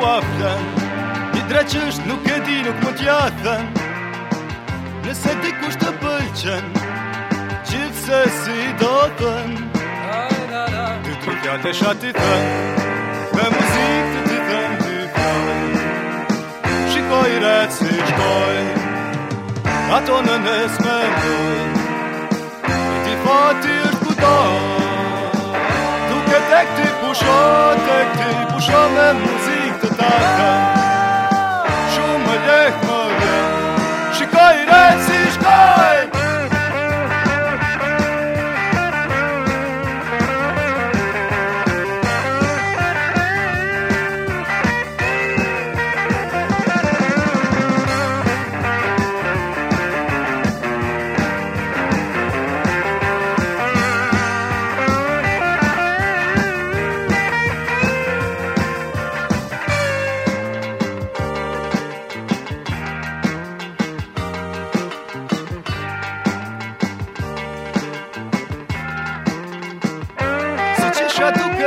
love done drëqësht nuk e di nuk më t'ja thën Nëse ti kusht të pëlqen Gjithë se si do thën Ty tru fjallë të shatë i thën Me muzikë të ti thën ty fjallë Shikoj rëtë si shkoj Ato në me më Në ti fati është kuta Tuk e tek ti pusho, tek ti pusho Me muzikë të takën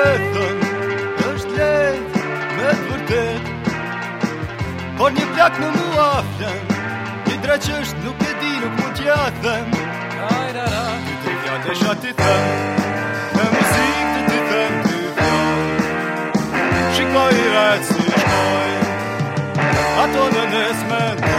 jetën është lejtë me të vërtet Por një plak në mua flen Një dreqësht nuk e di nuk mund t'ja them Një të fjallë e shati them Me muzik të ti them të fjallë Shikoj i rëtë si shkoj Ato në nesë